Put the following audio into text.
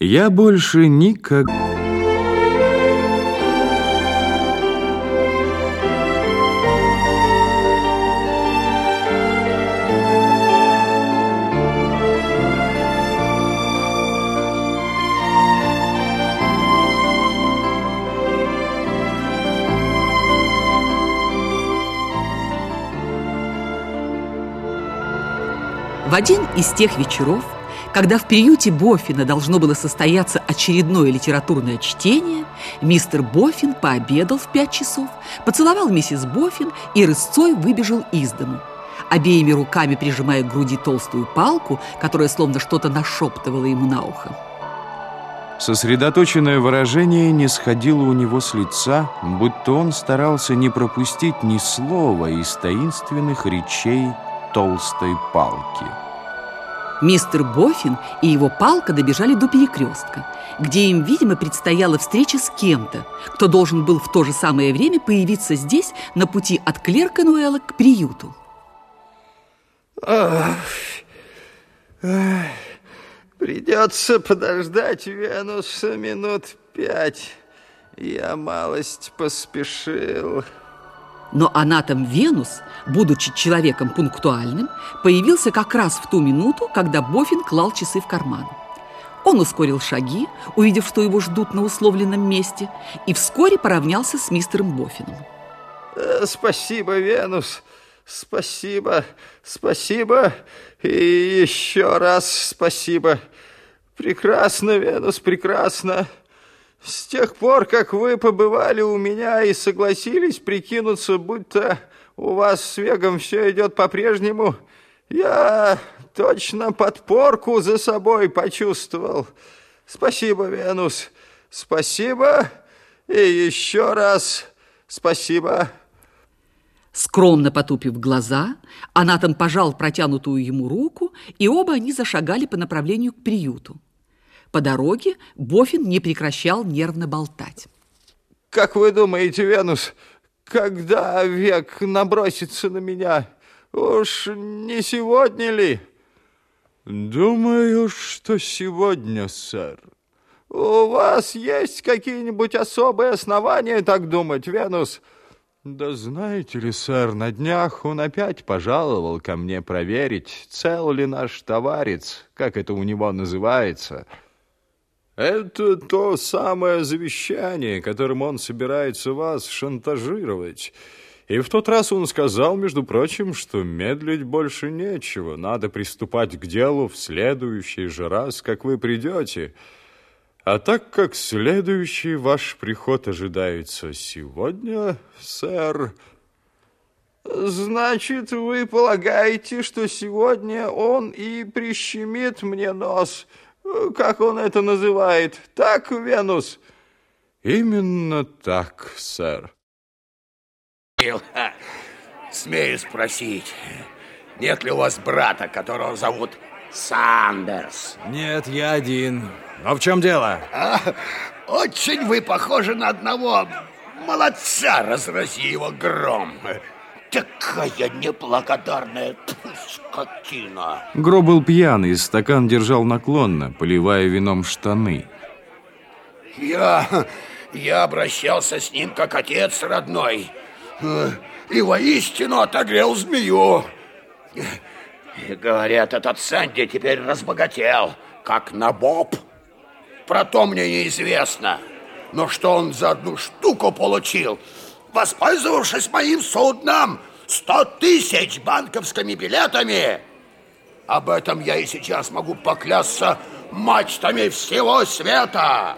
Я больше никак... В один из тех вечеров, когда в приюте Боффина должно было состояться очередное литературное чтение, мистер Боффин пообедал в пять часов, поцеловал миссис Боффин и рысцой выбежал из дому. Обеими руками прижимая к груди толстую палку, которая словно что-то нашептывала ему на ухо. Сосредоточенное выражение не сходило у него с лица, будто он старался не пропустить ни слова из таинственных речей толстой палки. Мистер Боффин и его палка добежали до перекрестка, где им, видимо, предстояла встреча с кем-то, кто должен был в то же самое время появиться здесь на пути от Клерка Нуэлла к приюту. Ах, ах, придется подождать Венуса минут пять. Я малость поспешил. Но анатом Венус, будучи человеком пунктуальным, появился как раз в ту минуту, когда Бофин клал часы в карман. Он ускорил шаги, увидев, что его ждут на условленном месте, и вскоре поравнялся с мистером Бофином. Э, спасибо, Венус, спасибо, спасибо и еще раз спасибо. Прекрасно, Венус, прекрасно. С тех пор, как вы побывали у меня и согласились прикинуться, будто у вас с Вегом все идет по-прежнему, я точно подпорку за собой почувствовал. Спасибо, Венус, спасибо и еще раз спасибо. Скромно потупив глаза, Анатом пожал протянутую ему руку, и оба они зашагали по направлению к приюту. По дороге Бофин не прекращал нервно болтать. Как вы думаете, Венус, когда век набросится на меня? Уж не сегодня ли? Думаю, что сегодня, сэр. У вас есть какие-нибудь особые основания так думать, Венус? Да знаете ли, сэр, на днях он опять пожаловал ко мне проверить, цел ли наш товарец, как это у него называется — это то самое завещание, которым он собирается вас шантажировать. И в тот раз он сказал, между прочим, что медлить больше нечего. Надо приступать к делу в следующий же раз, как вы придете. А так как следующий ваш приход ожидается сегодня, сэр... Значит, вы полагаете, что сегодня он и прищемит мне нос... Как он это называет? Так, Венус? Именно так, сэр. Смею спросить, нет ли у вас брата, которого зовут Сандерс? Нет, я один. Но в чем дело? А, очень вы похожи на одного молодца, разрази его гром. Такая неблагодарная скотина. Гро был пьяный, стакан держал наклонно, поливая вином штаны. Я... я обращался с ним как отец родной. И воистину отогрел змею. И говорят, этот Санди теперь разбогател, как Набоб. Про то мне неизвестно. Но что он за одну штуку получил, воспользовавшись моим судном, сто тысяч банковскими билетами. Об этом я и сейчас могу поклясться мачтами всего света.